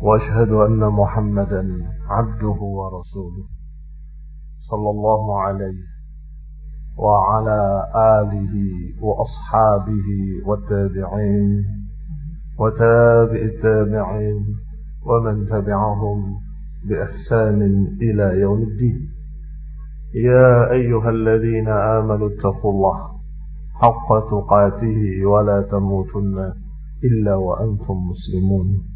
وأشهد أن محمدا عبده ورسوله صلى الله عليه وعلى آله وأصحابه والتابعين وتابع التابعين ومن تبعهم بإحسان إلى يوم الدين. يا أيها الذين آمنوا اتقوا الله حق تقاته ولا تموتن إلا وأنتم مسلمون.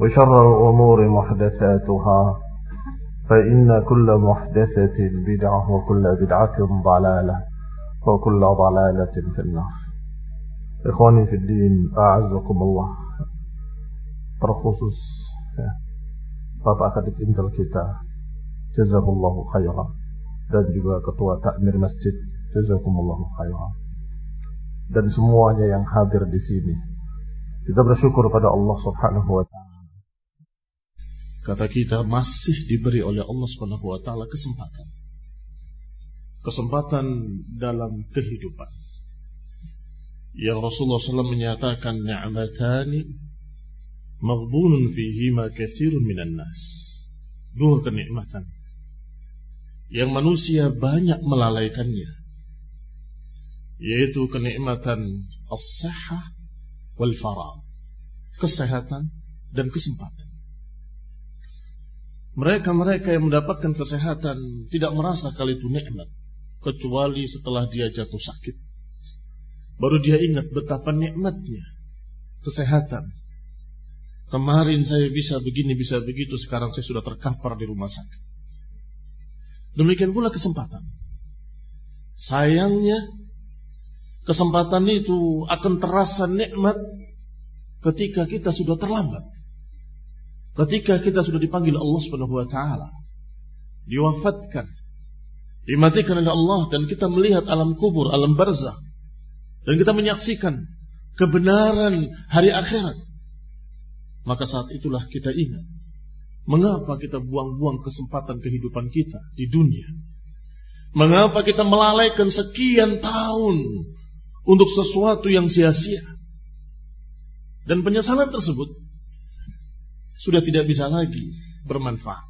وشر الأمور محدثاتها فإن كل محدثة بدعة وكل بدعة ضلالة وكل ضلالة في النار إخواني في الدين أعزكم الله terkhusus Bapak Kadip Intel kita Jazakumullahu khairan dan juga Ketua Takmir Masjid Jazakumullahu khairan dan semuanya yang hadir di sini kita bersyukur pada Allah Subhanahu wa taala kata kita masih diberi oleh Allah Subhanahu wa taala kesempatan kesempatan dalam kehidupan yang Rasulullah SAW menyatakan ni'matani maghbunun fihima kathirun minan nas. Dua kenikmatan yang manusia banyak melalaikannya. Yaitu kenikmatan as-sahah wal farah. Kesehatan dan kesempatan. Mereka-mereka yang mendapatkan kesehatan tidak merasa kali itu nikmat kecuali setelah dia jatuh sakit. Baru dia ingat betapa nikmatnya kesehatan Kemarin saya bisa begini, bisa begitu, sekarang saya sudah terkapar di rumah sakit. Demikian pula kesempatan. Sayangnya, kesempatan itu akan terasa nikmat ketika kita sudah terlambat. Ketika kita sudah dipanggil Allah Subhanahu wa taala, diwafatkan, dimatikan oleh Allah dan kita melihat alam kubur, alam barzah dan kita menyaksikan kebenaran hari akhirat maka saat itulah kita ingat mengapa kita buang-buang kesempatan kehidupan kita di dunia. Mengapa kita melalaikan sekian tahun untuk sesuatu yang sia-sia. Dan penyesalan tersebut sudah tidak bisa lagi bermanfaat.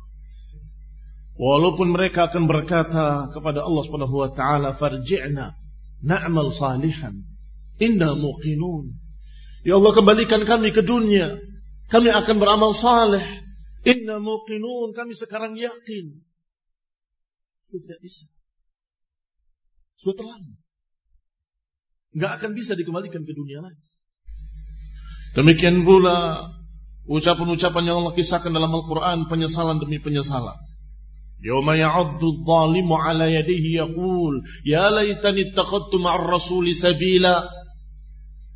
Walaupun mereka akan berkata kepada Allah Subhanahu wa taala, "Farji'na na'mal salihan inna muqinun." Ya Allah kembalikan kami ke dunia kami akan beramal saleh. Inna muqinun. Kami sekarang yakin. Sudah bisa. Sudah terlambat. Nggak akan bisa dikembalikan ke dunia lagi. Demikian pula ucapan-ucapan yang Allah kisahkan dalam Al-Quran penyesalan demi penyesalan. Yawma ya'addu dhalimu ala yadihi yaqul ya laitani ittakhadtu ma'ar rasuli sabila.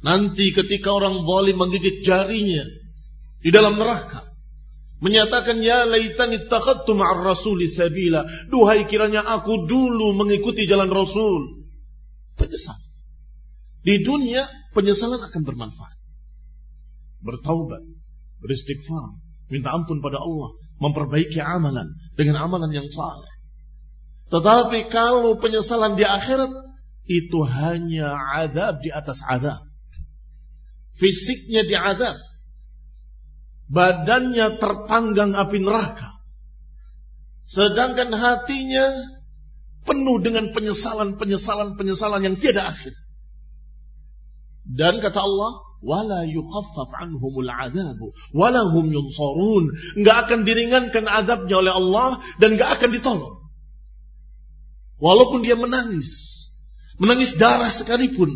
Nanti ketika orang zalim menggigit jarinya di dalam neraka menyatakan ya laitani takhadtu ma'ar rasuli sabila. Duhai kiranya aku dulu mengikuti jalan rasul. Penyesal di dunia penyesalan akan bermanfaat. Bertaubat beristighfar minta ampun pada Allah memperbaiki amalan dengan amalan yang saleh Tetapi kalau penyesalan di akhirat itu hanya adab di atas adab. Fisiknya diadab. Badannya terpanggang api neraka. Sedangkan hatinya penuh dengan penyesalan, penyesalan, penyesalan yang tiada akhir. Dan kata Allah, wala yukhaffaf anhumul adabu wala hum yunsarun. Enggak akan diringankan adabnya oleh Allah dan enggak akan ditolong. Walaupun dia menangis, menangis darah sekalipun,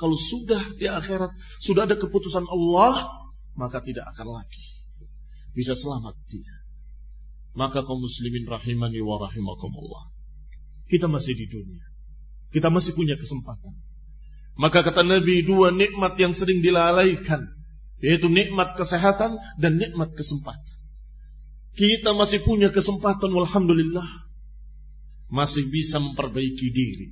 kalau sudah di akhirat sudah ada keputusan Allah, maka tidak akan lagi bisa selamat dia. Maka kaum muslimin rahimani wa rahimakumullah. Kita masih di dunia. Kita masih punya kesempatan maka kata Nabi dua nikmat yang sering dilalaikan. Yaitu nikmat kesehatan dan nikmat kesempatan. Kita masih punya kesempatan Alhamdulillah. Masih bisa memperbaiki diri.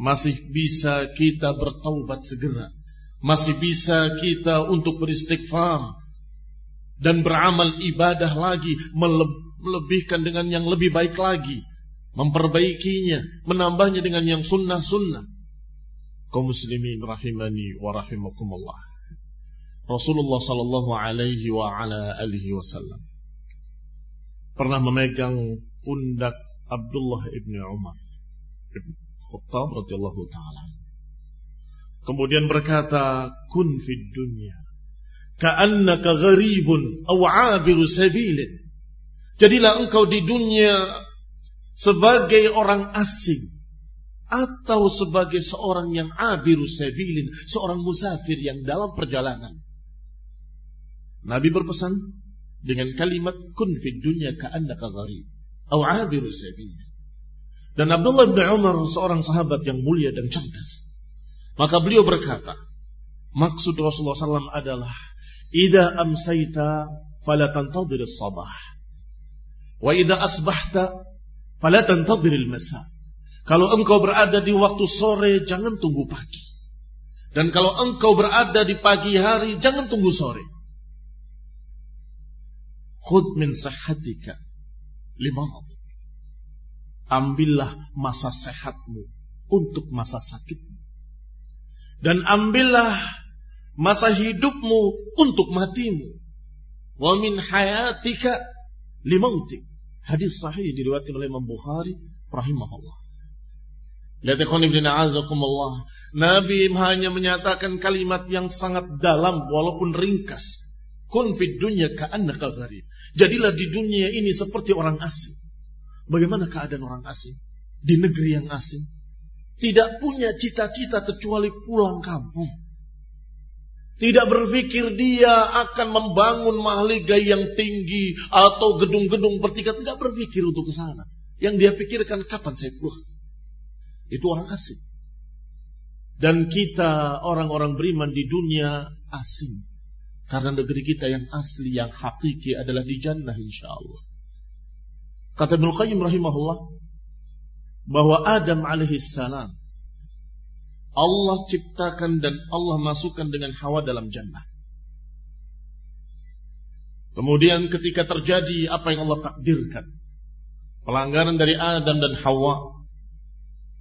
Masih bisa kita bertaubat segera. Masih bisa kita untuk beristighfar. Dan beramal ibadah lagi. Melebihkan dengan yang lebih baik lagi. Memperbaikinya. Menambahnya dengan yang sunnah-sunnah kaum muslimin rahimani wa rahimakumullah. Rasulullah sallallahu alaihi wa ala alihi wasallam pernah memegang pundak Abdullah ibn Umar ibn Khattab radhiyallahu taala. Kemudian berkata, "Kun fid dunya ka'annaka gharibun aw 'abiru sabilin." Jadilah engkau di dunia sebagai orang asing atau sebagai seorang yang abiru sabilin, seorang musafir yang dalam perjalanan. Nabi berpesan dengan kalimat kun fid dunya gharib atau abiru sabilin. Dan Abdullah bin Umar seorang sahabat yang mulia dan cerdas. Maka beliau berkata, maksud Rasulullah SAW adalah Ida amsayta fala tantadir sabah wa ida asbahta fala tantadir masa kalau engkau berada di waktu sore, jangan tunggu pagi. Dan kalau engkau berada di pagi hari, jangan tunggu sore. Khud min sahatika lima Ambillah masa sehatmu untuk masa sakitmu. Dan ambillah masa hidupmu untuk matimu. Wa min hayatika limautik. Hadis sahih diriwayatkan oleh Imam Bukhari rahimahullah. Lihat Allah. Nabi hanya menyatakan kalimat yang sangat dalam walaupun ringkas. Kun fid dunya ka'annaka gharib. Jadilah di dunia ini seperti orang asing. Bagaimana keadaan orang asing? Di negeri yang asing. Tidak punya cita-cita kecuali pulang kampung. Tidak berpikir dia akan membangun mahligai yang tinggi atau gedung-gedung bertingkat. Tidak berpikir untuk ke sana. Yang dia pikirkan kapan saya pulang. Itu orang asing. Dan kita orang-orang beriman di dunia asing. Karena negeri kita yang asli, yang hakiki adalah di jannah insya Allah. Kata Ibn Qayyim rahimahullah. Bahwa Adam alaihissalam. Allah ciptakan dan Allah masukkan dengan Hawa dalam jannah. Kemudian ketika terjadi apa yang Allah takdirkan. Pelanggaran dari Adam dan Hawa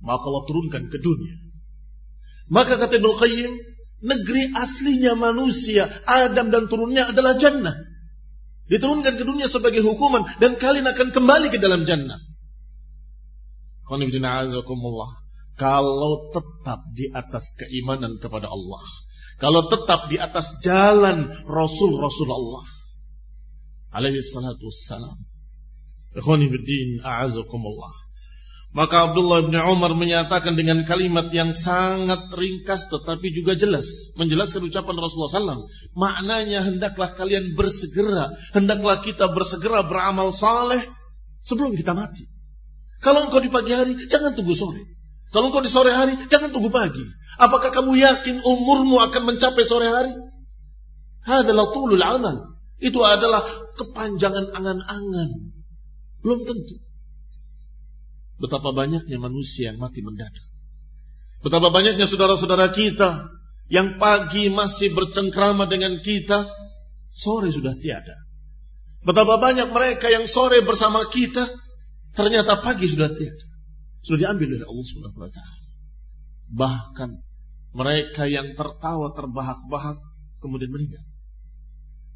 maka Allah turunkan ke dunia. Maka kata Ibnu Qayyim, negeri aslinya manusia, Adam dan turunnya adalah jannah. Diturunkan ke dunia sebagai hukuman dan kalian akan kembali ke dalam jannah. Kalau tetap di atas keimanan kepada Allah. Kalau tetap di atas jalan Rasul-Rasul Allah. Alaihi salatu wassalam. Ikhwani fiddin, a'azakumullah. Maka Abdullah bin Umar menyatakan dengan kalimat yang sangat ringkas tetapi juga jelas. Menjelaskan ucapan Rasulullah SAW. Maknanya hendaklah kalian bersegera. Hendaklah kita bersegera beramal saleh sebelum kita mati. Kalau engkau di pagi hari, jangan tunggu sore. Kalau engkau di sore hari, jangan tunggu pagi. Apakah kamu yakin umurmu akan mencapai sore hari? Hadalah tulul amal. Itu adalah kepanjangan angan-angan. Belum tentu. Betapa banyaknya manusia yang mati mendadak. Betapa banyaknya saudara-saudara kita yang pagi masih bercengkrama dengan kita, sore sudah tiada. Betapa banyak mereka yang sore bersama kita, Ternyata pagi sudah tiada. Sudah diambil oleh Allah Subhanahu wa taala. Bahkan mereka yang tertawa terbahak-bahak kemudian meninggal.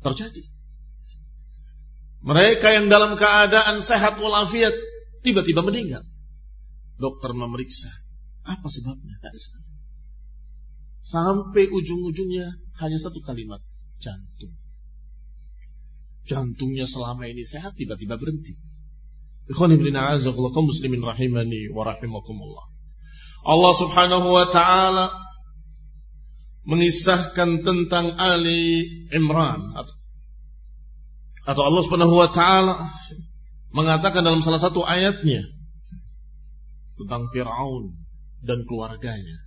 Terjadi. Mereka yang dalam keadaan sehat walafiat tiba-tiba meninggal. Dokter memeriksa. Apa sebabnya? Tidak ada. Sampai ujung-ujungnya hanya satu kalimat. Jantung. Jantungnya selama ini sehat tiba-tiba berhenti. muslimin rahimani. Allah subhanahu wa ta'ala mengisahkan tentang Ali Imran atau Allah Subhanahu wa taala mengatakan dalam salah satu ayatnya tentang Firaun dan keluarganya.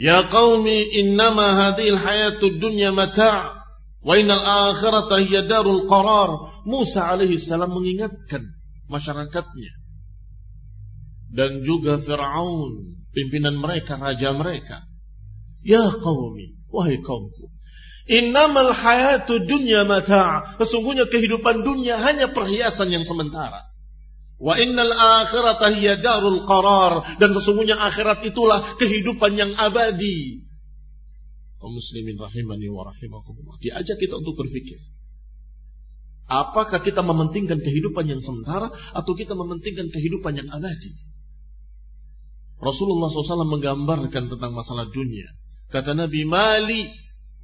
Ya qaumi innama hadhil hayatud dunya mata' wa innal akhirata hiya darul qarar. Musa alaihi salam mengingatkan masyarakatnya dan juga Firaun pimpinan mereka raja mereka Ya qaumi, wahai kaumku. Innamal hayatu dunya mata' Sesungguhnya kehidupan dunia hanya perhiasan yang sementara. Wa innal akhirata hiya darul qarar. Dan sesungguhnya akhirat itulah kehidupan yang abadi. Kaum muslimin rahimani wa rahimakumullah. Diajak kita untuk berpikir. Apakah kita mementingkan kehidupan yang sementara atau kita mementingkan kehidupan yang abadi? Rasulullah SAW menggambarkan tentang masalah dunia. Kata Nabi, mali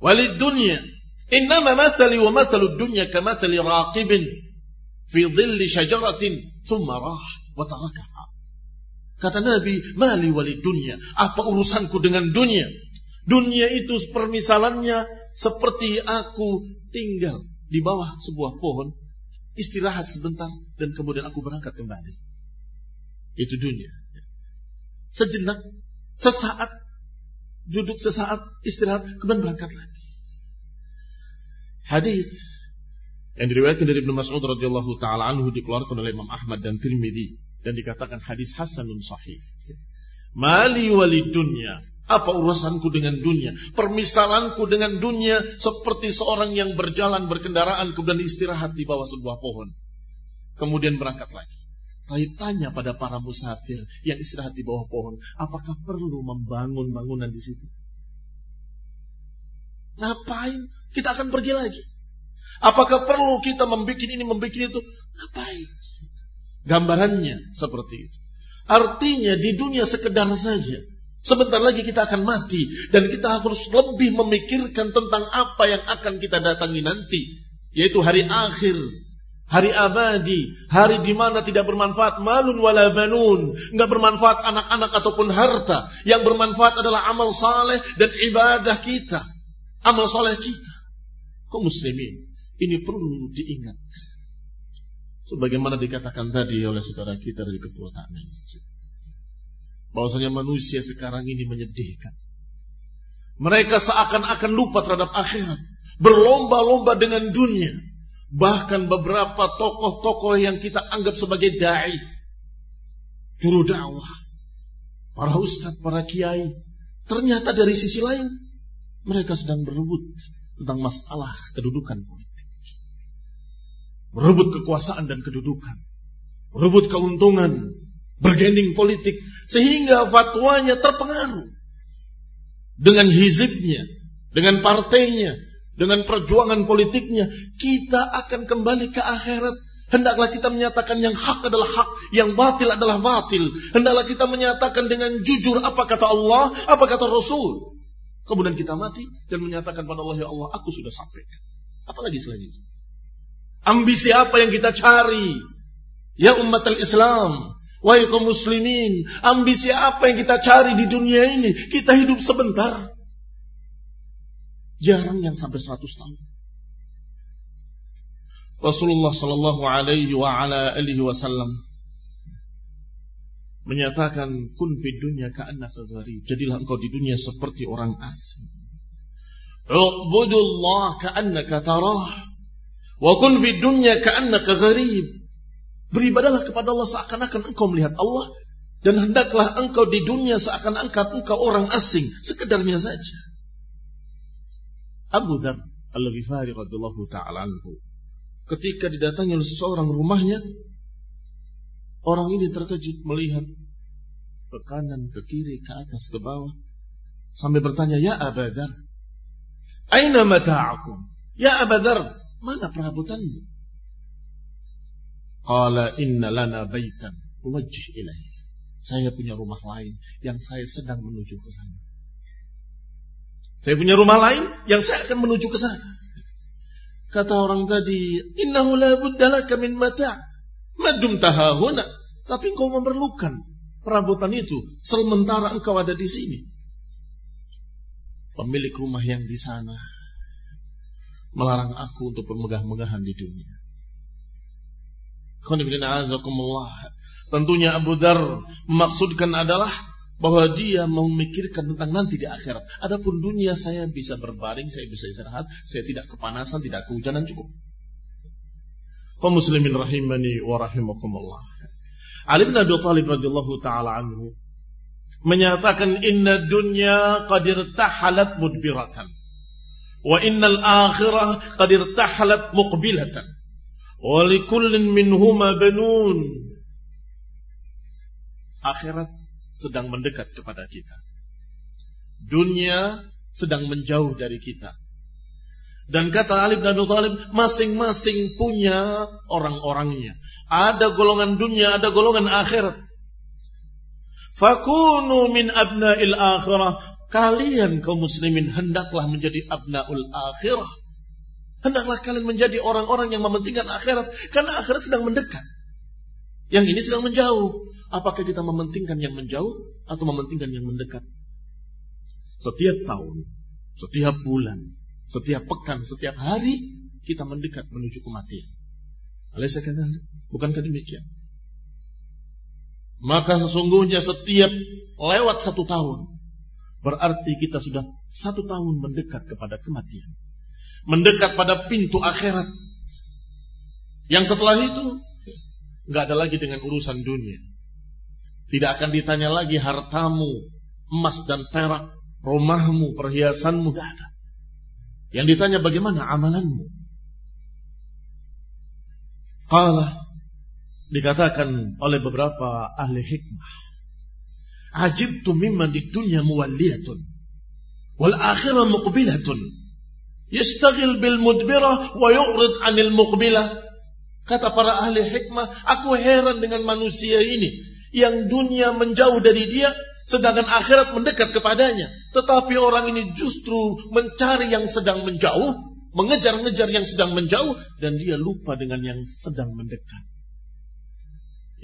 walid dunya. Innama mathali wa mathalu dunya kamathali raqibin fi dhilli syajaratin rah wa tarakaha. Kata Nabi, mali walid dunya. Apa urusanku dengan dunia? Dunia itu permisalannya seperti aku tinggal di bawah sebuah pohon, istirahat sebentar, dan kemudian aku berangkat kembali. Itu dunia. Sejenak, sesaat, duduk sesaat, istirahat, kemudian berangkat lagi. Hadis yang diriwayatkan dari Ibnu Mas'ud radhiyallahu taala anhu dikeluarkan oleh Imam Ahmad dan Tirmidzi dan dikatakan hadis hasanun sahih. Mali wali dunya. Apa urusanku dengan dunia? Permisalanku dengan dunia seperti seorang yang berjalan berkendaraan kemudian istirahat di bawah sebuah pohon. Kemudian berangkat lagi. Tapi tanya pada para musafir yang istirahat di bawah pohon, apakah perlu membangun bangunan di situ? Ngapain? Kita akan pergi lagi. Apakah perlu kita membuat ini, membuat itu? Ngapain? Gambarannya seperti itu. Artinya di dunia sekedar saja. Sebentar lagi kita akan mati dan kita harus lebih memikirkan tentang apa yang akan kita datangi nanti, yaitu hari akhir Hari abadi, hari di mana tidak bermanfaat malun wala banun, enggak bermanfaat anak-anak ataupun harta. Yang bermanfaat adalah amal saleh dan ibadah kita. Amal saleh kita. Kau muslimin, ini perlu diingat. Sebagaimana dikatakan tadi oleh saudara kita dari ketua takmir masjid. Bahwasanya manusia sekarang ini menyedihkan. Mereka seakan-akan lupa terhadap akhirat. Berlomba-lomba dengan dunia Bahkan beberapa tokoh-tokoh yang kita anggap sebagai da'i. Juru dakwah. Para ustadz, para kiai. Ternyata dari sisi lain. Mereka sedang berebut tentang masalah kedudukan politik. Berebut kekuasaan dan kedudukan. Berebut keuntungan. Bergending politik. Sehingga fatwanya terpengaruh. Dengan hizibnya. Dengan partainya dengan perjuangan politiknya, kita akan kembali ke akhirat. Hendaklah kita menyatakan yang hak adalah hak, yang batil adalah batil. Hendaklah kita menyatakan dengan jujur apa kata Allah, apa kata Rasul. Kemudian kita mati dan menyatakan pada Allah, ya Allah, aku sudah sampai. Apalagi selain itu? Ambisi apa yang kita cari? Ya umat al-Islam, wahai kaum muslimin, ambisi apa yang kita cari di dunia ini? Kita hidup sebentar. Jarang yang sampai 100 tahun. Rasulullah Shallallahu Alaihi wa ala alihi Wasallam menyatakan kun fi dunya ka'annaka gharib. Jadilah engkau di dunia seperti orang asing. Ubudullah ka'annaka tarah. Wa kun fi dunya ka'annaka gharib. Beribadalah kepada Allah seakan-akan engkau melihat Allah dan hendaklah engkau di dunia seakan-akan engkau orang asing, sekedarnya saja. Abu Dhar Al-Ghifari radhiyallahu taala anhu ketika didatangi oleh seseorang rumahnya Orang ini terkejut melihat ke kanan, ke kiri, ke atas, ke bawah. Sampai bertanya, Ya Abadar, Aina mata'akum? Ya Abadar, mana perabotanmu? Qala inna lana baitan wajih ilaih. Saya punya rumah lain yang saya sedang menuju ke sana. Saya punya rumah lain yang saya akan menuju ke sana. Kata orang tadi, innahu la buddalaka min mata' madum tahahuna. Tapi engkau memerlukan perabotan itu sementara engkau ada di sini. Pemilik rumah yang di sana melarang aku untuk bermegah-megahan di dunia. Tentunya Abu Dar memaksudkan adalah bahwa dia mau memikirkan tentang nanti di akhirat. Adapun dunia saya bisa berbaring, saya bisa istirahat, saya tidak kepanasan, tidak kehujanan cukup. Kaum muslimin rahimani wa rahimakumullah. Ali bin Abi Thalib radhiyallahu taala anhu menyatakan inna dunya qad irtahalat mudbiratan wa innal akhirah qad irtahalat muqbilatan wa likullin minhuma banun akhirat sedang mendekat kepada kita dunia sedang menjauh dari kita dan kata Ali bin Abi Thalib masing-masing punya orang-orangnya ada golongan dunia, ada golongan akhirat. Fakunu min abna'il akhirah. Kalian kaum muslimin hendaklah menjadi abna'ul akhirah. Hendaklah kalian menjadi orang-orang yang mementingkan akhirat. Karena akhirat sedang mendekat. Yang ini sedang menjauh. Apakah kita mementingkan yang menjauh atau mementingkan yang mendekat? Setiap tahun, setiap bulan, setiap pekan, setiap hari kita mendekat menuju kematian. Alaysa kadhalik? Bukankah demikian? Maka sesungguhnya setiap lewat satu tahun berarti kita sudah satu tahun mendekat kepada kematian, mendekat pada pintu akhirat. Yang setelah itu nggak ada lagi dengan urusan dunia. Tidak akan ditanya lagi hartamu, emas dan perak, rumahmu, perhiasanmu, tidak ada. Yang ditanya bagaimana amalanmu. Qala dikatakan oleh beberapa ahli hikmah. Ajibtu mimman di dunya muwalliyatun wal akhirah muqbilatun. Yastaghil bil mudbirah wa yu'rid anil muqbilah. Kata para ahli hikmah, aku heran dengan manusia ini yang dunia menjauh dari dia sedangkan akhirat mendekat kepadanya. Tetapi orang ini justru mencari yang sedang menjauh mengejar-ngejar yang sedang menjauh dan dia lupa dengan yang sedang mendekat.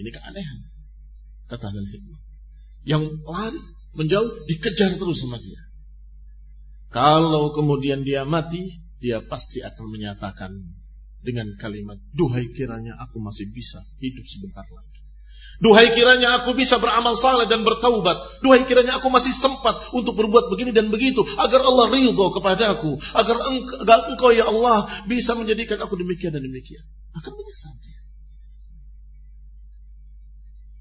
Ini keanehan kata al hikmah. Yang lari menjauh dikejar terus sama dia. Kalau kemudian dia mati, dia pasti akan menyatakan dengan kalimat, "Duhai kiranya aku masih bisa hidup sebentar lagi." Duhai kiranya aku bisa beramal saleh dan bertaubat. Duhai kiranya aku masih sempat untuk berbuat begini dan begitu. Agar Allah ridho kepadaku. Agar engkau, agar engkau ya Allah bisa menjadikan aku demikian dan demikian. Akan menyesal dia.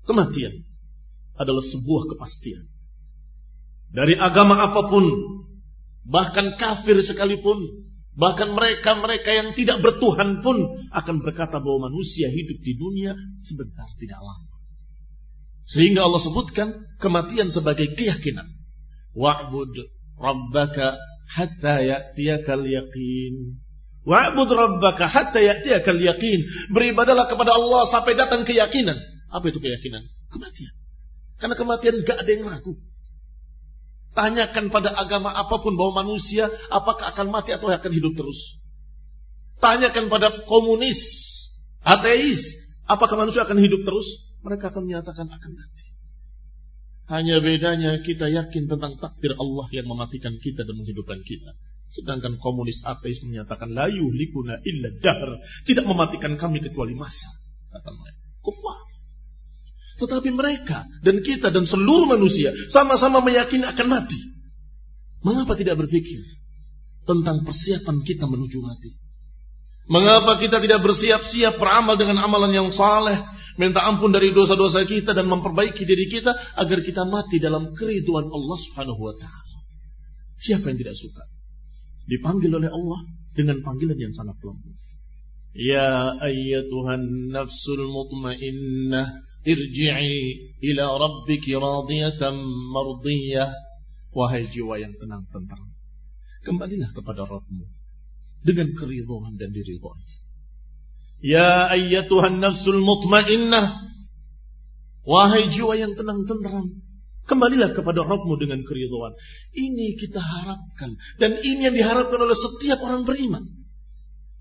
Kematian adalah sebuah kepastian. Dari agama apa pun. Bahkan kafir sekalipun. Bahkan mereka-mereka yang tidak bertuhan pun akan berkata bahwa manusia hidup di dunia sebentar tidak lama. Sehingga Allah sebutkan kematian sebagai keyakinan. Wa'bud rabbaka hatta ya'tiyakal yaqin. Wa'bud rabbaka hatta ya'tiyakal yaqin. Beribadalah kepada Allah sampai datang keyakinan. Apa itu keyakinan? Kematian. Karena kematian gak ada yang ragu. Tanyakan pada agama apa pun bahwa manusia apakah akan mati atau akan hidup terus. Tanyakan pada komunis, ateis, apakah manusia akan hidup terus? mereka akan menyatakan akan mati. Hanya bedanya kita yakin tentang takdir Allah yang mematikan kita dan menghidupkan kita. Sedangkan komunis ateis menyatakan layu likuna illa dahr. Tidak mematikan kami kecuali masa. Kata mereka. Kufar. Tetapi mereka dan kita dan seluruh manusia sama-sama meyakini akan mati. Mengapa tidak berpikir tentang persiapan kita menuju mati? Mengapa kita tidak bersiap-siap beramal dengan amalan yang saleh, minta ampun dari dosa-dosa kita dan memperbaiki diri kita agar kita mati dalam keriduan Allah Subhanahu wa taala. Siapa yang tidak suka? Dipanggil oleh Allah dengan panggilan yang sangat lembut. Ya ayyatuhan nafsul mutmainnah irji'i ila rabbiki radiyatan mardiyah. Wahai jiwa yang tenang tentram kembalilah kepada Rabbmu dengan keridhaan dan diridhoi ya ayyatuhan nafsul mutmainnah wahai jiwa yang tenang tentram kembalilah kepada Rabbmu dengan keridhaan. Ini kita harapkan dan ini yang diharapkan oleh setiap orang beriman.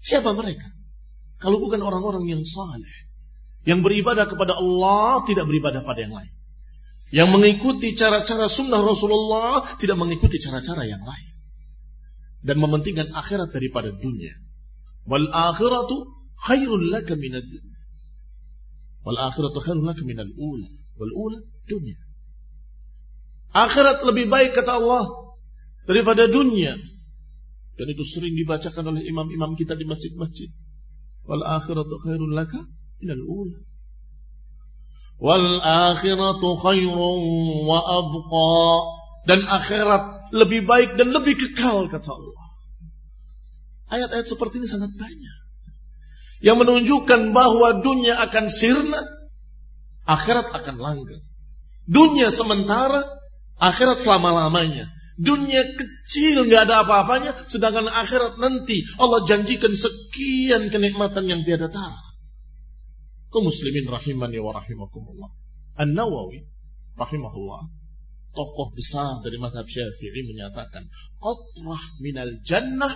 Siapa mereka? Kalau bukan orang-orang yang saleh yang beribadah kepada Allah tidak beribadah pada yang lain. Yang mengikuti cara-cara sunnah Rasulullah tidak mengikuti cara-cara yang lain. Dan mementingkan akhirat daripada dunia. Wal akhiratu khairul laka minad Wal akhiratu khairul laka minal ula. Wal ula dunia. Akhirat lebih baik kata Allah daripada dunia. Dan itu sering dibacakan oleh imam-imam kita di masjid-masjid. Wal akhiratu khairul laka إلى الأولى والآخرة خير وأبقى dan akhirat lebih baik dan lebih kekal kata Allah. Ayat-ayat seperti ini sangat banyak yang menunjukkan bahwa dunia akan sirna, akhirat akan langgeng. Dunia sementara, akhirat selama-lamanya. Dunia kecil nggak ada apa-apanya, sedangkan akhirat nanti Allah janjikan sekian kenikmatan yang tiada tara kaum muslimin rahimani wa rahimakumullah. An-Nawawi rahimahullah tokoh besar dari mazhab Syafi'i menyatakan qatrah minal jannah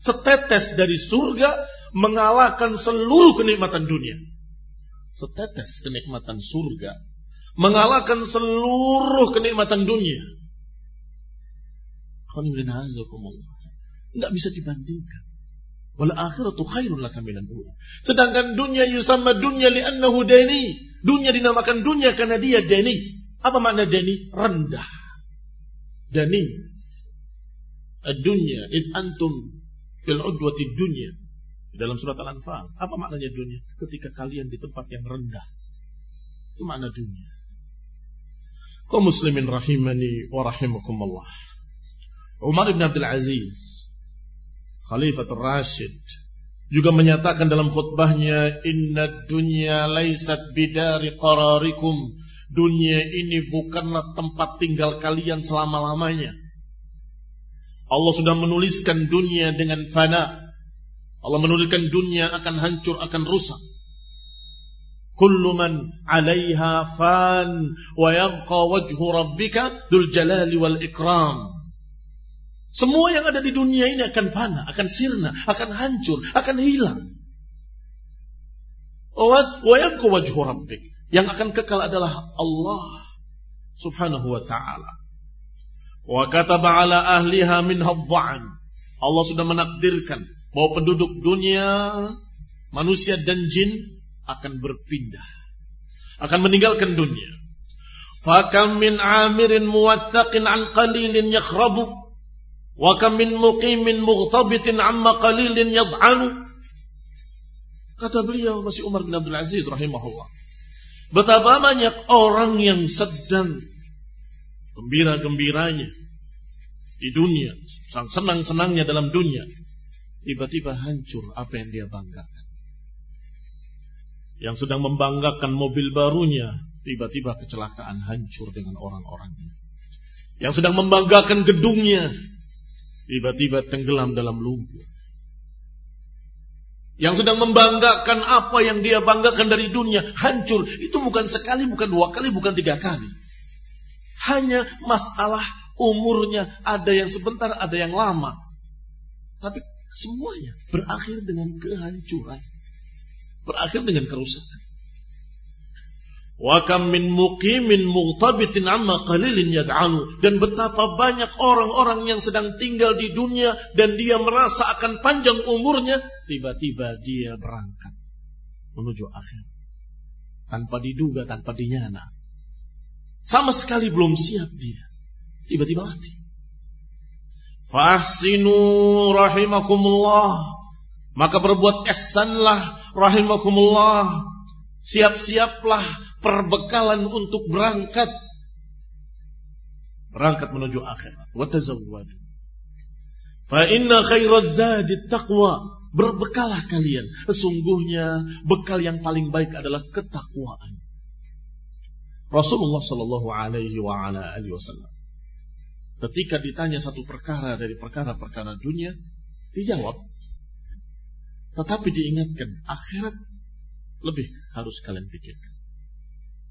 setetes dari surga mengalahkan seluruh kenikmatan dunia. Setetes kenikmatan surga mengalahkan seluruh kenikmatan dunia. Tidak bisa dibandingkan. Wal akhiratu khairun laka minan ula. Sedangkan dunia yusamma dunya li'annahu dani. Dunia dinamakan dunia karena dia dani. Apa makna dani? Rendah. Dani. Ad-dunya id antum bil udwati dunya. Dalam surat Al-Anfal. Apa maknanya dunia? Ketika kalian di tempat yang rendah. Itu makna dunia. Kau muslimin rahimani wa rahimakumullah. Umar ibn Abdul Aziz Khalifatul Rashid. Juga menyatakan dalam khutbahnya inna dunya laisat bidari qararikum. Dunia ini bukanlah tempat tinggal kalian selama-lamanya. Allah sudah menuliskan dunia dengan fana. Allah menuliskan dunia akan hancur akan rusak. Kullu man 'alaiha fan wa yabqa wajhu rabbika dzul jalali wal ikram semua yang ada di dunia ini akan fana, akan sirna, akan hancur, akan hilang. Yang akan kekal adalah Allah subhanahu wa ta'ala. Wa kataba ala ahliha min Allah sudah menakdirkan bahwa penduduk dunia, manusia dan jin akan berpindah. Akan meninggalkan dunia. Fakam min amirin muwattaqin an qalilin yakhrabu Wa min muqimin mughtabitin amma qalilin yad'anu. Kata beliau masih Umar bin Abdul Aziz rahimahullah. Betapa banyak orang yang sedang gembira-gembiranya di dunia, senang-senangnya dalam dunia, tiba-tiba hancur apa yang dia banggakan. Yang sedang membanggakan mobil barunya, tiba-tiba kecelakaan hancur dengan orang-orangnya. Yang sedang membanggakan gedungnya, tiba-tiba tenggelam dalam lumpur. Yang sedang membanggakan apa yang dia banggakan dari dunia hancur. Itu bukan sekali, bukan dua kali, bukan tiga kali. Hanya masalah umurnya ada yang sebentar, ada yang lama. Tapi semuanya berakhir dengan kehancuran. Berakhir dengan kerusakan. Wa kam min muqimin mughtabitin amma qalilin dan betapa banyak orang-orang yang sedang tinggal di dunia dan dia merasa akan panjang umurnya tiba-tiba dia berangkat menuju akhir tanpa diduga tanpa dinyana. Sama sekali belum siap dia. Tiba-tiba mati. Fahsinu rahimakumullah. Maka berbuat ihsanlah rahimakumullah. Siap-siaplah perbekalan untuk berangkat. Berangkat menuju akhirat. Wa tazawwaju fa inna khairaz zadi taqwa. Berbekalah kalian. Sesungguhnya bekal yang paling baik adalah ketakwaan. Rasulullah Shallallahu Alaihi Wasallam. Ketika ditanya satu perkara dari perkara-perkara dunia, dijawab. Tetapi diingatkan, akhirat lebih harus kalian pikirkan.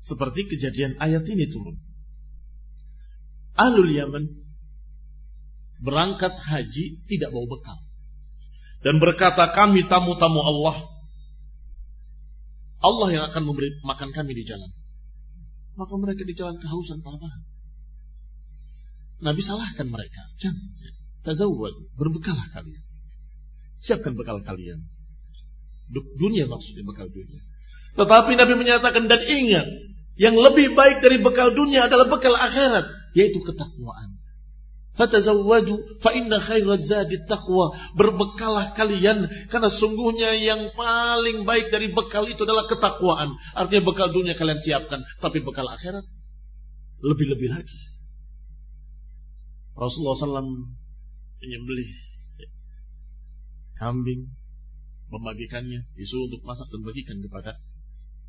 Seperti kejadian ayat ini turun. Ahlul Yaman berangkat haji tidak bawa bekal. Dan berkata kami tamu-tamu Allah. Allah yang akan memberi makan kami di jalan. Maka mereka di jalan kehausan kelaparan. Nabi salahkan mereka. Jangan. Tazawwad. Berbekalah kalian. Siapkan bekal kalian. Dunia maksudnya bekal dunia. Tetapi Nabi menyatakan dan ingat. Yang lebih baik dari bekal dunia adalah bekal akhirat. Yaitu ketakwaan. Fatazawwaju fa inna khairaz zadi taqwa. Berbekalah kalian karena sungguhnya yang paling baik dari bekal itu adalah ketakwaan. Artinya bekal dunia kalian siapkan, tapi bekal akhirat lebih-lebih lagi. Rasulullah SAW menyembelih kambing, membagikannya, disuruh untuk masak dan bagikan kepada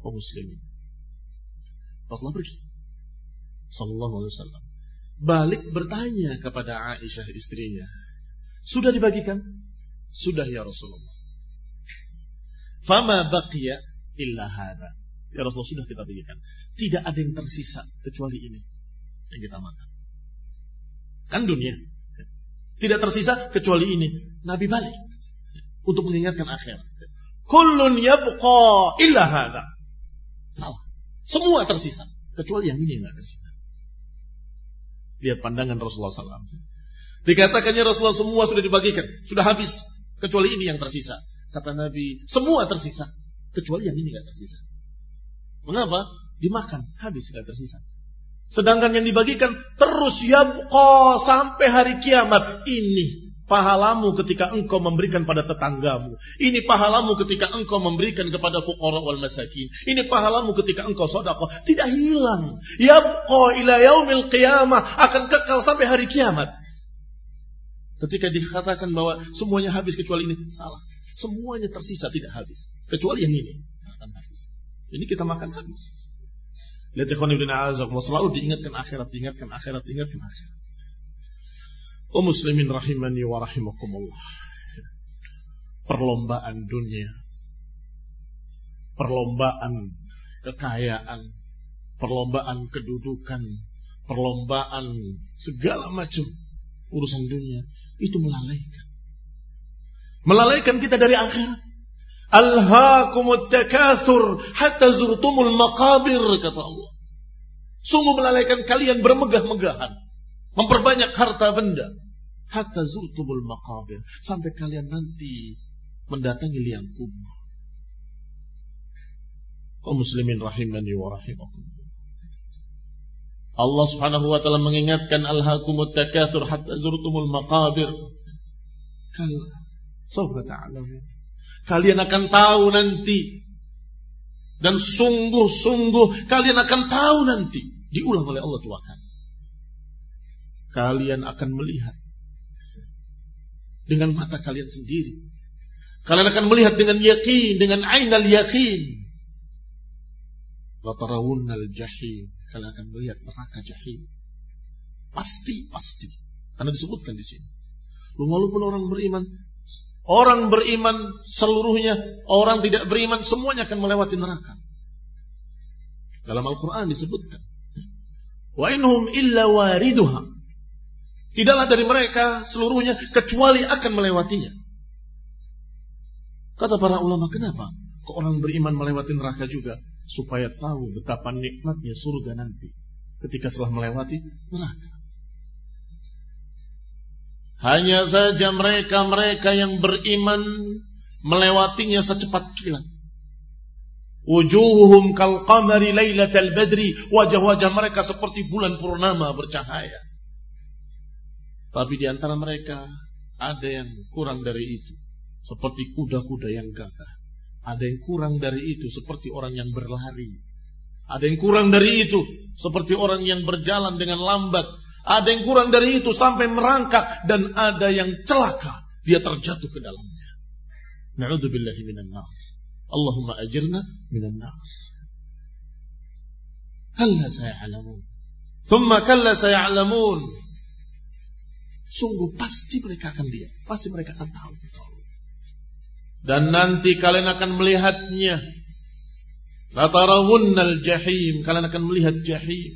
kaum muslimin. Rasulullah pergi. Sallallahu alaihi wasallam. Balik bertanya kepada Aisyah istrinya. Sudah dibagikan? Sudah ya Rasulullah. Fama baqiya illa hada. Ya Rasulullah sudah kita bagikan. Tidak ada yang tersisa kecuali ini yang kita makan. Kan dunia. Tidak tersisa kecuali ini. Nabi balik. Untuk mengingatkan akhirat. Kullun yabqa illa hada. Salah. Semua tersisa. Kecuali yang ini yang tidak tersisa. Lihat pandangan Rasulullah SAW. Dikatakannya Rasulullah semua sudah dibagikan. Sudah habis. Kecuali ini yang tersisa. Kata Nabi, semua tersisa. Kecuali yang ini tidak tersisa. Mengapa? Dimakan. Habis tidak tersisa. Sedangkan yang dibagikan terus yabqa sampai hari kiamat. Ini pahalamu ketika engkau memberikan pada tetanggamu. Ini pahalamu ketika engkau memberikan kepada fuqara wal masakin. Ini pahalamu ketika engkau sedekah. Tidak hilang. Yabqa ila yaumil qiyamah. Akan kekal sampai hari kiamat. Ketika dikatakan bahwa semuanya habis kecuali ini. Salah. Semuanya tersisa tidak habis. Kecuali yang ini. Akan habis. Ini kita makan habis. Lihat ikhwan ibn selalu diingatkan akhirat, diingatkan akhirat, diingatkan akhirat. Muslimin rahimani wa rahimakumullah. Perlombaan dunia. Perlombaan kekayaan. Perlombaan kedudukan. Perlombaan segala macam urusan dunia. Itu melalaikan. Melalaikan kita dari akhirat. Alhaakumut takathur hatta zurtumul maqabir kata Allah. Sungguh melalaikan kalian bermegah-megahan, memperbanyak harta benda hatta zurtumul maqabir sampai kalian nanti mendatangi liang kubur. Kaum muslimin rahimani wa rahimakumullah. Allah Subhanahu wa taala mengingatkan alhaakumut takathur hatta zurtumul maqabir. Kalla sawfa ta'lamun. Kalian akan tahu nanti. Dan sungguh-sungguh kalian akan tahu nanti. Diulang oleh Allah tua akan. Kalian akan melihat. Dengan mata kalian sendiri. Kalian akan melihat dengan yakin. Dengan ainal yakin. Latarawunnal jahim. Kalian akan melihat neraka jahim. Pasti, pasti. Karena disebutkan di sini. Walaupun orang beriman Orang beriman seluruhnya, orang tidak beriman semuanya akan melewati neraka. Dalam Al-Quran disebutkan. Wa inhum illa wariduha. Tidaklah dari mereka seluruhnya kecuali akan melewatinya. Kata para ulama, kenapa? Kok orang beriman melewati neraka juga? Supaya tahu betapa nikmatnya surga nanti. Ketika setelah melewati neraka. Hanya saja mereka-mereka yang beriman melewatinya secepat kilat. Wujuhuhum kal qamari badri. Wajah-wajah mereka seperti bulan purnama bercahaya. Tapi di antara mereka ada yang kurang dari itu. Seperti kuda-kuda yang gagah. Ada yang kurang dari itu seperti orang yang berlari. Ada yang kurang dari itu seperti orang yang berjalan dengan lambat ada yang kurang dari itu sampai merangkak dan ada yang celaka, dia terjatuh ke dalamnya. Na'udzubillahi minan nar. Allahumma ajirna minan nar. kalla sayalamun. Thumma kalla sayalamun. Sungguh pasti mereka akan lihat. Pasti mereka akan tahu. Dan nanti kalian akan melihatnya. Latarawunnal jahim. Kalian akan melihat jahim.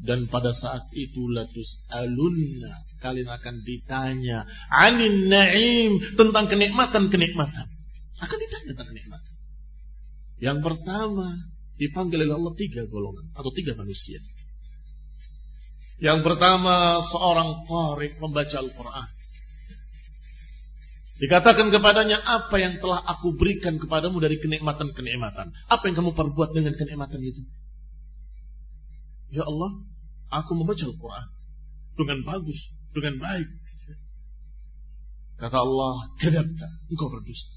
Dan pada saat itu latus alunna kalian akan ditanya anin naim tentang kenikmatan-kenikmatan. Akan ditanya tentang kenikmatan. Yang pertama dipanggil oleh Allah tiga golongan atau tiga manusia. Yang pertama seorang qari pembaca Al-Quran. Dikatakan kepadanya apa yang telah aku berikan kepadamu dari kenikmatan-kenikmatan. Apa yang kamu perbuat dengan kenikmatan itu? Ya Allah, Aku membaca Al-Quran dengan bagus, dengan baik. Kata Allah, kedapta, engkau berdusta.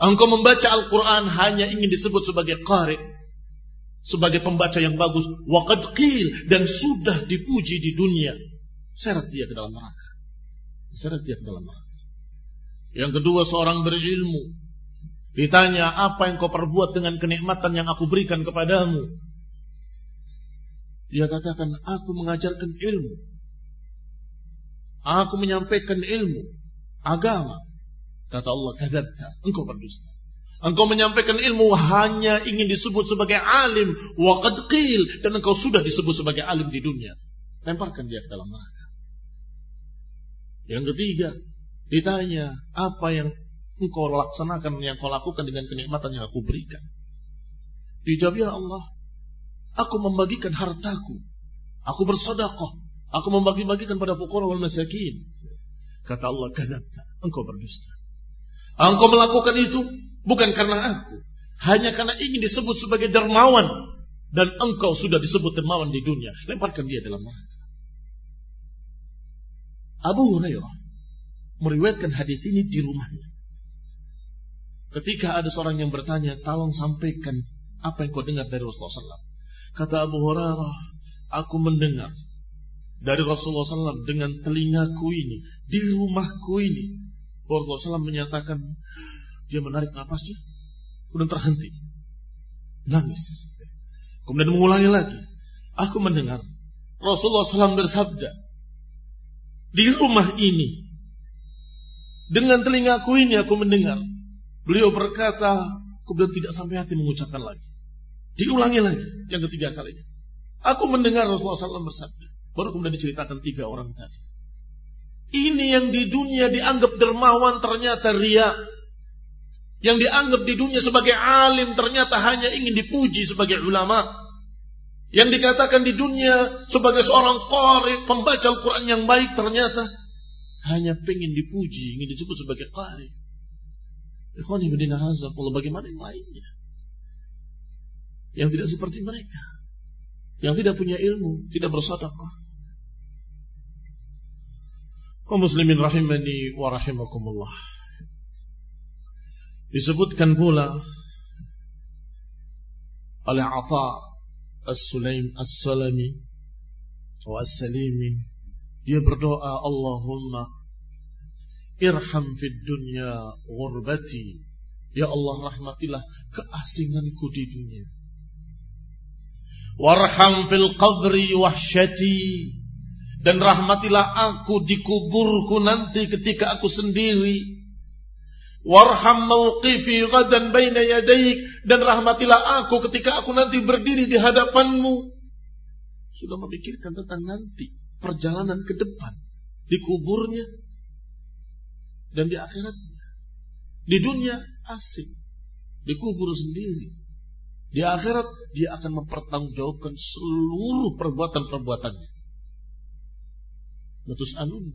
Engkau membaca Al-Quran hanya ingin disebut sebagai qari, sebagai pembaca yang bagus, waqad qil, dan sudah dipuji di dunia. Seret dia ke dalam neraka. Seret dia ke dalam neraka. Yang kedua, seorang berilmu. Ditanya, apa yang kau perbuat dengan kenikmatan yang aku berikan kepadamu? Dia katakan, aku mengajarkan ilmu. Aku menyampaikan ilmu. Agama. Kata Allah, kadabta. Engkau berdusta. Engkau menyampaikan ilmu hanya ingin disebut sebagai alim. Waqad qil. Dan engkau sudah disebut sebagai alim di dunia. Lemparkan dia ke dalam neraka. Yang ketiga, ditanya, apa yang engkau laksanakan, yang kau lakukan dengan kenikmatan yang aku berikan. Dijawab, ya Allah, Aku membagikan hartaku. Aku bersedekah. Aku membagi-bagikan pada fukara wal masakin. Kata Allah, kadabta. Engkau berdusta. Engkau melakukan itu bukan karena aku. Hanya karena ingin disebut sebagai dermawan. Dan engkau sudah disebut dermawan di dunia. Lemparkan dia dalam neraka. Abu Hurairah meriwayatkan hadis ini di rumahnya. Ketika ada seorang yang bertanya, tolong sampaikan apa yang kau dengar dari Rasulullah SAW. Kata Abu Hurairah, aku mendengar dari Rasulullah SAW dengan telingaku ini, di rumahku ini. Rasulullah SAW menyatakan, dia menarik nafasnya, kemudian terhenti. Nangis. Kemudian mengulangi lagi. Aku mendengar Rasulullah SAW bersabda, di rumah ini, dengan telingaku ini aku mendengar. Beliau berkata, kemudian tidak sampai hati mengucapkan lagi. Diulangi lagi yang ketiga kalinya. Aku mendengar Rasulullah SAW bersabda. Baru kemudian diceritakan tiga orang tadi. Ini yang di dunia dianggap dermawan ternyata ria. Yang dianggap di dunia sebagai alim ternyata hanya ingin dipuji sebagai ulama. Yang dikatakan di dunia sebagai seorang qari, pembaca Al-Quran yang baik ternyata hanya pengen dipuji, ingin disebut sebagai qari. Ikhwani bidina bagaimana yang lainnya? yang tidak seperti mereka, yang tidak punya ilmu, tidak bersedekah. Kaum muslimin rahimani wa rahimakumullah. Disebutkan pula oleh Ata As-Sulaim As-Salami wa As-Salimi dia berdoa Allahumma irham fid dunya ghurbati ya Allah rahmatilah keasinganku di dunia Warham fil qabri wahsyati. Dan rahmatilah aku di kuburku nanti ketika aku sendiri. Warham mawqifi gadan baina yadaik. Dan rahmatilah aku ketika aku nanti berdiri di hadapanmu. Sudah memikirkan tentang nanti. Perjalanan ke depan. Di kuburnya. Dan di akhiratnya. Di dunia asing. Di kubur sendiri di akhirat dia akan mempertanggungjawabkan seluruh perbuatan-perbuatannya. Letus anun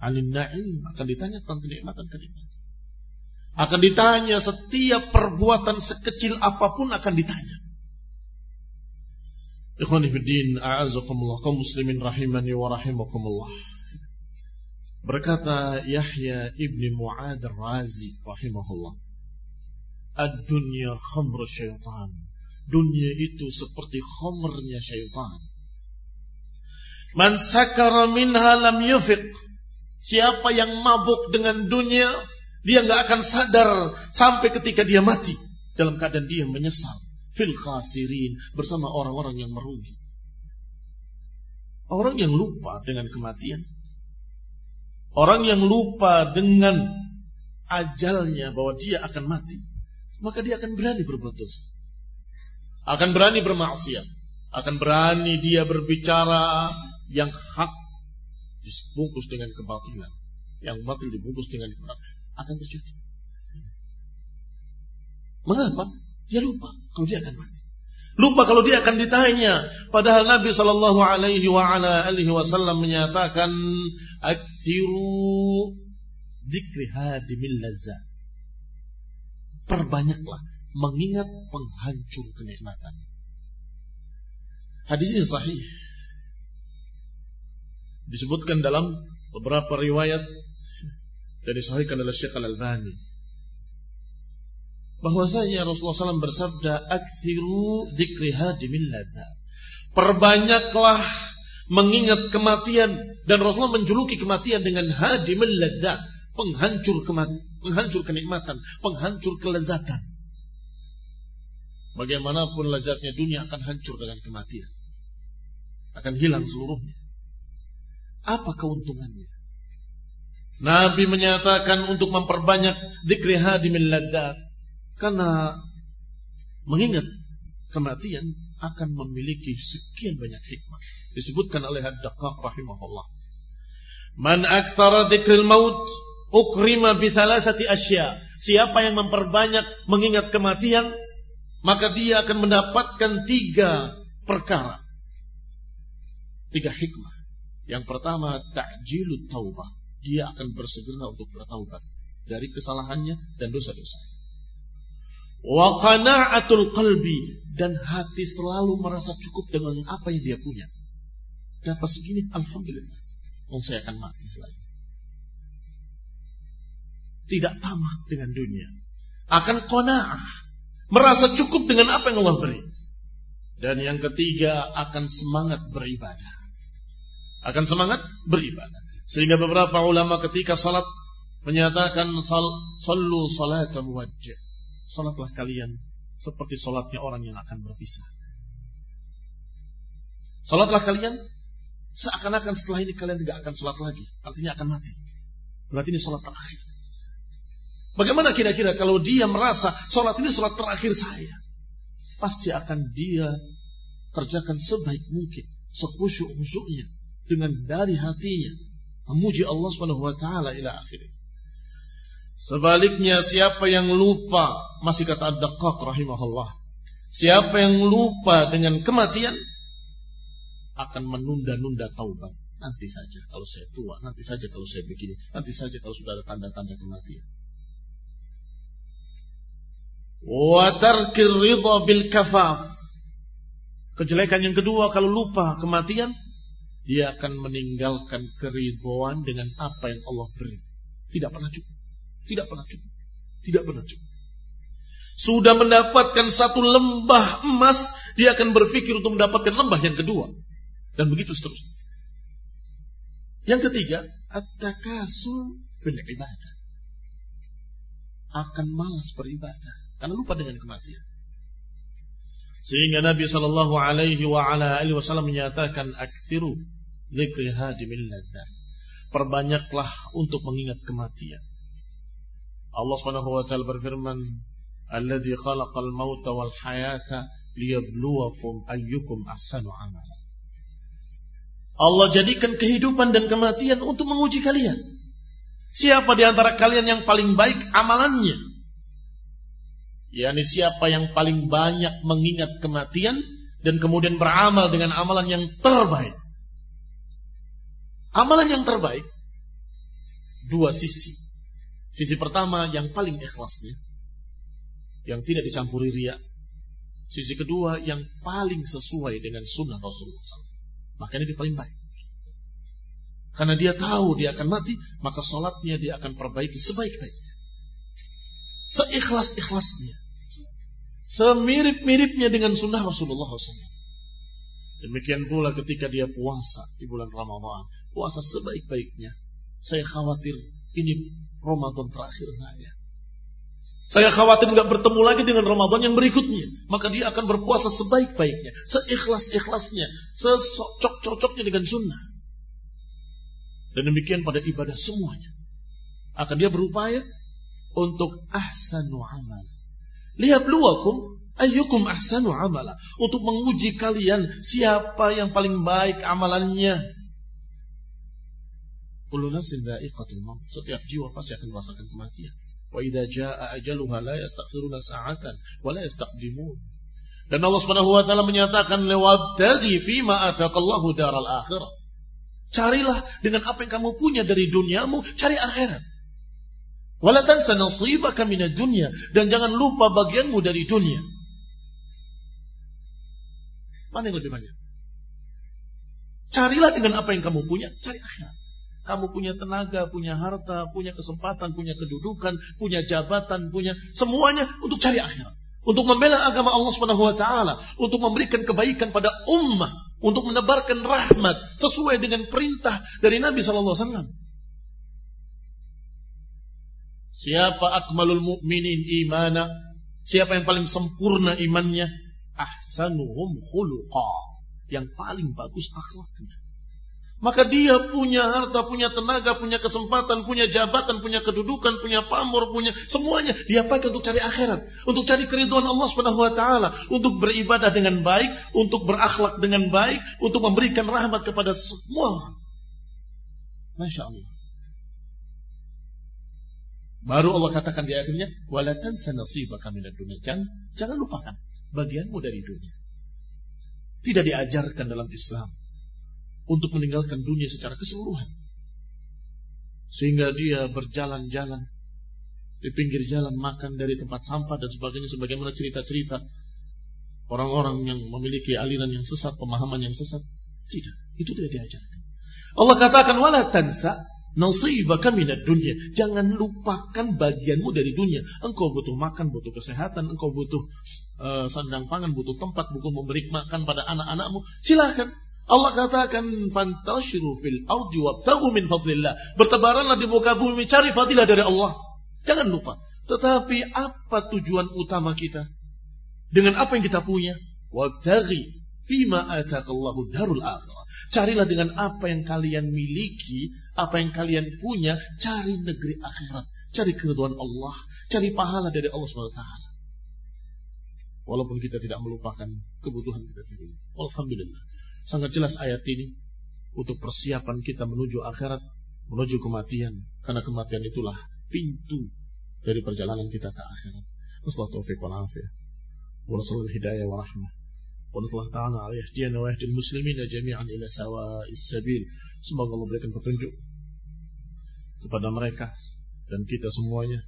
anin na'im akan ditanya tentang kenikmatan-kenikmatan. Akan ditanya setiap perbuatan sekecil apa pun akan ditanya. A'azakumullah, kaum muslimin rahimani wa rahimakumullah. Berkata Yahya ibni Mu'ad razi rahimahullah. Ad-dunya khamr syaitan. Dunia itu seperti khamrnya syaitan. Man sakara minha lam yufiq. Siapa yang mabuk dengan dunia, dia nggak akan sadar sampai ketika dia mati dalam keadaan dia menyesal fil khasirin bersama orang-orang yang merugi. Orang yang lupa dengan kematian. Orang yang lupa dengan ajalnya bahwa dia akan mati. Maka dia akan berani berbuat dosa. Akan berani bermaksiat. Akan berani dia berbicara yang hak dibungkus dengan kebatilan. Yang batil dibungkus dengan kebatilan. Akan terjadi. Mengapa? Dia lupa kalau dia akan mati. Lupa kalau dia akan ditanya. Padahal Nabi Shallallahu Alaihi Wasallam menyatakan, "Aktiru dikri hadimil lazat." Perbanyaklah mengingat penghancur kenikmatan. Hadis ini sahih. Disebutkan dalam beberapa riwayat dan disahihkan oleh Syekh Al-Albani bahwasanya Rasulullah SAW bersabda aksiru dzikri hadimil Perbanyaklah mengingat kematian dan Rasulullah menjuluki kematian dengan hadimil ladza, penghancur kematian, penghancur kenikmatan, penghancur kelezatan. Bagaimanapun lezatnya dunia akan hancur dengan kematian. Akan hilang seluruhnya. Apa keuntungannya? Nabi menyatakan untuk memperbanyak dzikri hadimil ladzat karena mengingat kematian akan memiliki sekian banyak hikmah. Disebutkan oleh Ad-Daqaq rahimahullah. Man aktsara dzikril maut ukrima bi thalathati asya. Siapa yang memperbanyak mengingat kematian, maka dia akan mendapatkan tiga perkara. Tiga hikmah. Yang pertama, ta'jilut taubah. Dia akan bersegera untuk bertaubat dari kesalahannya dan dosa-dosanya wa qana'atul qalbi dan hati selalu merasa cukup dengan apa yang dia punya. Dapat segini, alhamdulillah. Oh, saya akan mati selanjutnya. Tidak tamak dengan dunia. Akan qanaah. Merasa cukup dengan apa yang Allah beri. Dan yang ketiga akan semangat beribadah. Akan semangat beribadah. Sehingga beberapa ulama ketika salat menyatakan sallu salatan wajah Salatlah kalian seperti salatnya orang yang akan berpisah. Salatlah kalian seakan-akan setelah ini kalian tidak akan salat lagi. Artinya akan mati. Berarti ini salat terakhir. Bagaimana kira-kira kalau dia merasa salat ini salat terakhir saya? Pasti akan dia kerjakan sebaik mungkin, sekhusyuk-khusyuknya dengan dari hatinya memuji Allah Subhanahu wa taala ila akhirnya. Sebaliknya siapa yang lupa masih kata Ad-Daqqaq rahimahullah. Siapa yang lupa dengan kematian akan menunda-nunda taubat. Nanti saja kalau saya tua, nanti saja kalau saya begini, nanti saja kalau sudah ada tanda-tanda kematian. Wa tarkir bil kafaf. Kejelekan yang kedua kalau lupa kematian, dia akan meninggalkan keriduan dengan apa yang Allah beri. Tidak pernah cukup. Tidak pernah cukup. Tidak pernah cukup. Sudah mendapatkan satu lembah emas, dia akan berpikir untuk mendapatkan lembah yang kedua. Dan begitu seterusnya. Yang ketiga, at-takasul fil ibadah. Akan malas beribadah karena lupa dengan kematian. Sehingga Nabi Shallallahu Alaihi Wasallam menyatakan aktiru dzikri hadimil Perbanyaklah untuk mengingat kematian. Allah Subhanahu wa taala berfirman, "Alladzi khalaqal mauta wal hayata liyabluwakum ayyukum ahsanu amala." Allah jadikan kehidupan dan kematian untuk menguji kalian. Siapa di antara kalian yang paling baik amalannya? yakni siapa yang paling banyak mengingat kematian dan kemudian beramal dengan amalan yang terbaik. Amalan yang terbaik dua sisi. Sisi pertama yang paling ikhlasnya, yang tidak dicampuri ria. Sisi kedua yang paling sesuai dengan sunnah Rasulullah SAW. Makanya dia paling baik. Karena dia tahu dia akan mati, maka sholatnya dia akan perbaiki sebaik-baiknya. Seikhlas-ikhlasnya. Semirip-miripnya dengan sunnah Rasulullah SAW. Demikian pula ketika dia puasa di bulan Ramadhan. Puasa sebaik-baiknya. Saya khawatir ini Ramadan terakhir saya. Saya khawatir nggak bertemu lagi dengan Ramadan yang berikutnya. Maka dia akan berpuasa sebaik-baiknya, seikhlas-ikhlasnya, sesocok-cocoknya dengan sunnah. Dan demikian pada ibadah semuanya. Akan dia berupaya untuk ahsanu amal. Lihat luakum ayyukum ahsanu amala. Untuk menguji kalian siapa yang paling baik amalannya. Kullu nafsin dha'iqatul maut. Setiap jiwa pasti akan merasakan kematian. Wa idza jaa ajaluha la yastakhiruna sa'atan wa la yastaqdimun. Dan Allah Subhanahu wa taala menyatakan lewat tadi fima ataqallahu daral akhirah. Carilah dengan apa yang kamu punya dari duniamu, cari akhirat. Wala tansa nasibaka minad dunya dan jangan lupa bagianmu dari dunia. Mana yang lebih banyak? Carilah dengan apa yang kamu punya, cari akhirat. Kamu punya tenaga, punya harta, punya kesempatan, punya kedudukan, punya jabatan, punya semuanya untuk cari akhirat. Untuk membela agama Allah Subhanahu wa taala, untuk memberikan kebaikan pada ummah, untuk menebarkan rahmat sesuai dengan perintah dari Nabi sallallahu alaihi wasallam. Siapa akmalul mu'minin imana? Siapa yang paling sempurna imannya? Ahsanuhum khuluqa. Yang paling bagus akhlaknya. Maka dia punya harta, punya tenaga, punya kesempatan, punya jabatan, punya kedudukan, punya pamor, punya semuanya. Dia pakai untuk cari akhirat, untuk cari keriduan Allah Subhanahu wa taala, untuk beribadah dengan baik, untuk berakhlak dengan baik, untuk memberikan rahmat kepada semua. Masya Allah. Baru Allah katakan di akhirnya, walatan sanasibaka minad dunia. Jangan, jangan lupakan bagianmu dari dunia. Tidak diajarkan dalam Islam untuk meninggalkan dunia secara keseluruhan. Sehingga dia berjalan-jalan di pinggir jalan makan dari tempat sampah dan sebagainya sebagaimana cerita-cerita orang-orang yang memiliki aliran yang sesat, pemahaman yang sesat. Tidak, itu tidak diajarkan. Allah katakan wala tansa nasibaka minad dunia. Jangan lupakan bagianmu dari dunia. Engkau butuh makan, butuh kesehatan, engkau butuh uh, sandang pangan, butuh tempat, butuh memberi makan pada anak-anakmu. Silahkan. Allah katakan fantashiru fil ardi wabtaghu min fadlillah. Bertebaranlah di muka bumi cari fadilah dari Allah. Jangan lupa. Tetapi apa tujuan utama kita? Dengan apa yang kita punya? Wabtaghi fima atakallahu darul akhirah. Carilah dengan apa yang kalian miliki apa yang kalian punya, cari negeri akhirat, cari keridhaan Allah, cari pahala dari Allah SWT. Walaupun kita tidak melupakan kebutuhan kita sendiri. Alhamdulillah. Sangat jelas ayat ini untuk persiapan kita menuju akhirat, menuju kematian. Karena kematian itulah pintu dari perjalanan kita ke akhirat. Wassalamualaikum warahmatullahi wabarakatuh. Wa hidayah wa rahmah. ونسأل الله تعالى أن يهدينا ويهدي المسلمين جميعا إلى سواء السبيل Semoga Allah berikan petunjuk kepada mereka dan kita semuanya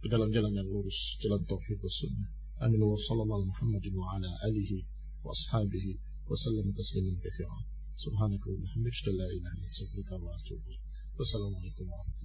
ke dalam jalan yang lurus, jalan tauhid was sunnah. Amin wa sallallahu Muhammadin wa ala alihi wa ashabihi sallam tasliman katsiran. Subhanaka wa bihamdika la ilaha illa anta astaghfiruka wa atubu ilaik. Wassalamualaikum warahmatullahi wabarakatuh.